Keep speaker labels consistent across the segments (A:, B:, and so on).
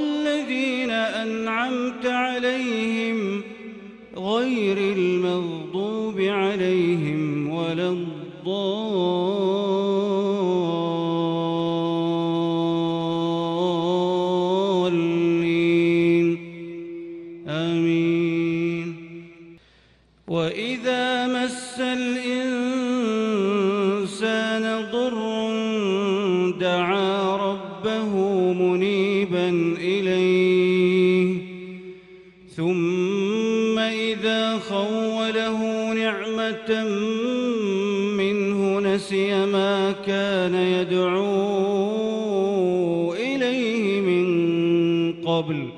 A: الذين أنعمت عليهم غير المغضوب عليهم ولا الضالين. آمين. وإذا مس الإنسان ربه منيبا إليه. ثم إذا خوله نعمة منه نسي ما كان يدعو إليه من قبل.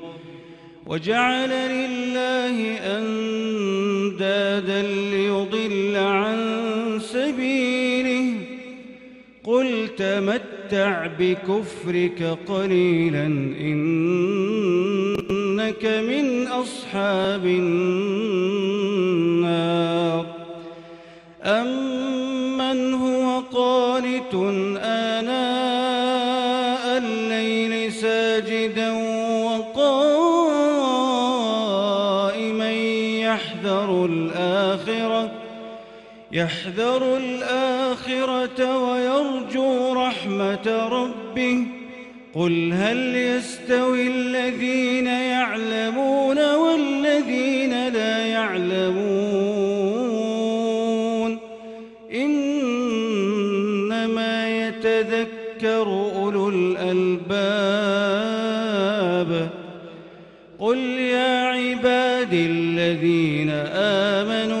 A: وجعل لله أندادا ليضل عن سبيله. قل تمتع بكفرك قليلا إنك من أصحاب النار. أمن هو قانت آناء الليل ساجدا وقائما يحذر الآخرة يحذر الآخرة ويرجو رحمة ربه. قل هل يستوي الذين يعلمون والذين لا يعلمون؟ إنما يتذكر أولو الألباب. قل يا عبادي الذين آمنوا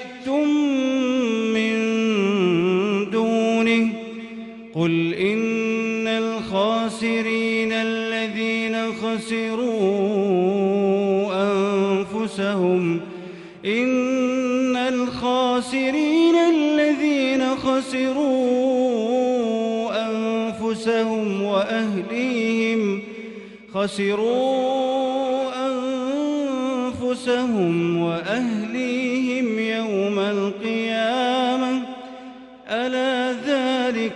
A: قل إن الخاسرين الذين خسروا أنفسهم إن الخاسرين الذين خسروا أنفسهم وأهليهم خسروا أنفسهم وأهليهم يوم القيامة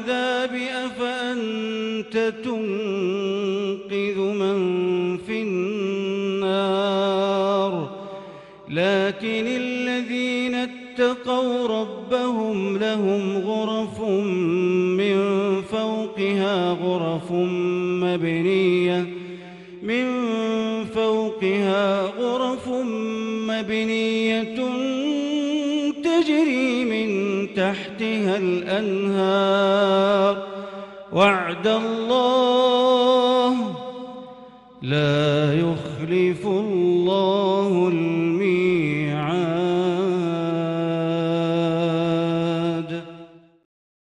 A: العذاب أفأنت تنقذ من في النار؟ لكن الذين اتقوا ربهم لهم غرف من فوقها غرف مبنية من فوقها غرف مبنية تحتها الأنهار. وعد الله لا يخلف الله